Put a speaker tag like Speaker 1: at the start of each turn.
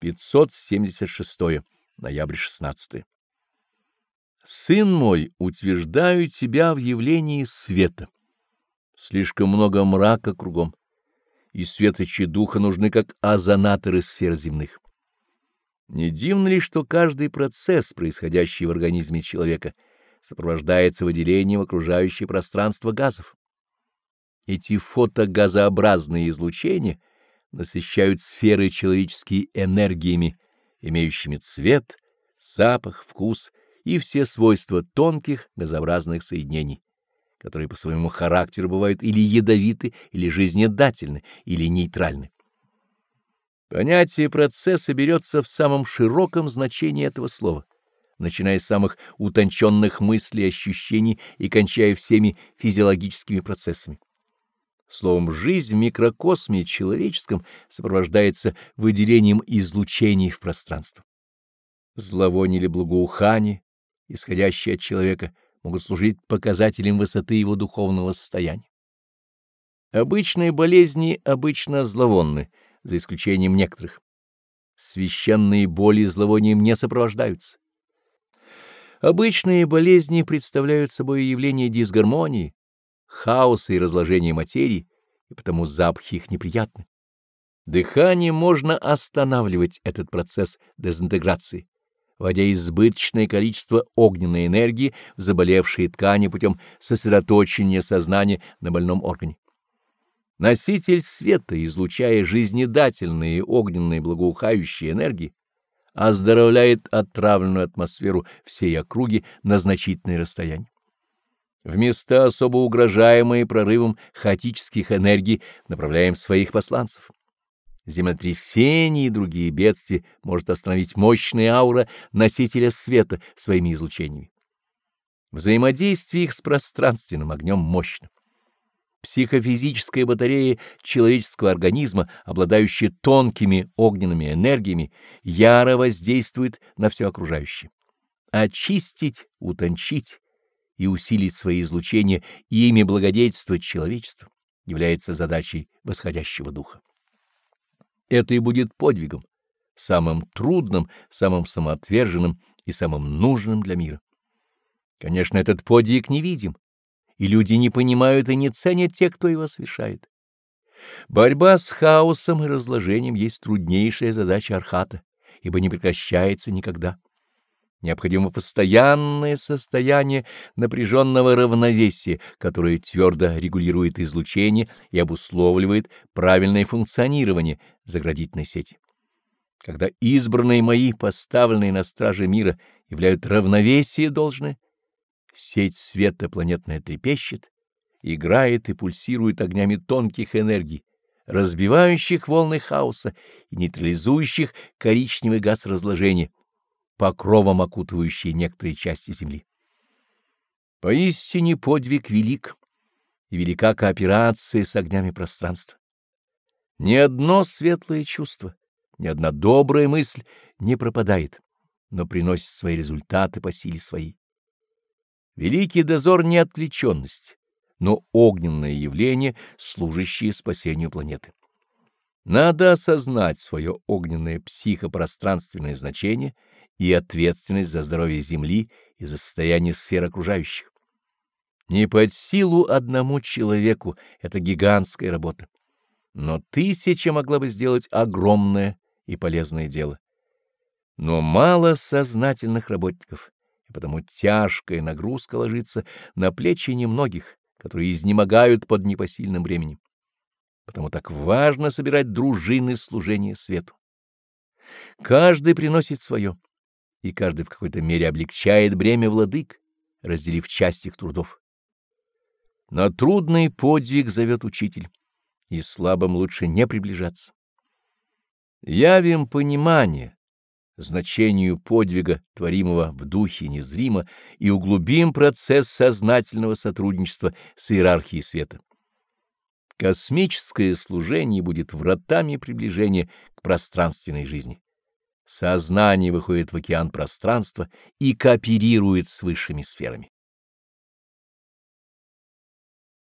Speaker 1: 576. Ноябрь 16. Сын мой, утверждаю тебя в явлении света. Слишком много мрака кругом, и светочи духа нужны как озонаторы сфер земных. Не дивно ли, что каждый процесс, происходящий в организме человека, сопровождается выделением в окружающее пространство газов? Эти фотогазообразные излучения насыщают сферы человеческие энергиями, имеющими цвет, запах, вкус и все свойства тонких газообразных соединений, которые по своему характеру бывают или ядовиты, или жизнедательны, или нейтральны. Понятие процесса берется в самом широком значении этого слова, начиная с самых утонченных мыслей ощущений и кончая всеми физиологическими процессами. Словом, жизнь в микрокосме человеческом сопровождается выделением излучений в пространство. Зловоние или благоухание, исходящие от человека, могут служить показателем высоты его духовного состояния. Обычные болезни обычно зловонны, за исключением некоторых. Священные боли зловонием не сопровождаются. Обычные болезни представляют собой явление дисгармонии, хаоса и разложения материи, и потому запахи их неприятны. Дыханием можно останавливать этот процесс дезинтеграции, вводя избыточное количество огненной энергии в заболевшие ткани путем сосредоточения сознания на больном органе. Носитель света, излучая жизнедательные огненные благоухающие энергии, оздоровляет отравленную атмосферу всей округи на значительное расстояние. В места, особо угрожаемые прорывом хаотических энергий, направляем своих посланцев. Землетрясения и другие бедствия может остановить мощная аура носителя света своими излучениями. Взаимодействие их с пространственным огнем мощно. Психофизическая батарея человеческого организма, обладающая тонкими огненными энергиями, яро воздействует на все окружающее. Очистить, утончить, и усилить свои излучения и ими благодетельствовать человечеству является задачей восходящего духа. Это и будет подвигом, самым трудным, самым самоотверженным и самым нужным для мира. Конечно, этот подвиг невидим, и люди не понимают и не ценят тех, кто его совершает. Борьба с хаосом и разложением есть труднейшая задача архата, ибо не прекращается никогда. Необходимо постоянное состояние напряженного равновесия, которое твердо регулирует излучение и обусловливает правильное функционирование заградительной сети. Когда избранные мои, поставленные на страже мира, являют равновесие должное, сеть света планетная трепещет, играет и пульсирует огнями тонких энергий, разбивающих волны хаоса и нейтрализующих коричневый газ разложения, покровом окутывающие некоторые части земли. Поистине подвиг велик, и велика кооперация с огнями пространства. Ни одно светлое чувство, ни одна добрая мысль не пропадает, но приносит свои результаты по силе своей. Великий дозор не отвлеченность, но огненное явление, служащее спасению планеты. Надо осознать свое огненное психопространственное значение — и ответственность за здоровье Земли и за состояние сфер окружающих. Не под силу одному человеку это гигантская работа, но тысяча могла бы сделать огромное и полезное дело. Но мало сознательных работников, и потому тяжкая нагрузка ложится на плечи немногих, которые изнемогают под непосильным временем. Потому так важно собирать дружины служения свету. Каждый приносит свое и каждый в какой-то мере облегчает бремя владык, разделив часть их трудов. На трудный подвиг зовет учитель, и слабым лучше не приближаться. Явим понимание значению подвига, творимого в духе незримо, и углубим процесс сознательного сотрудничества с иерархией света. Космическое служение будет вратами приближения к пространственной жизни. Сознание выходит в океан пространства и кооперирует с высшими сферами.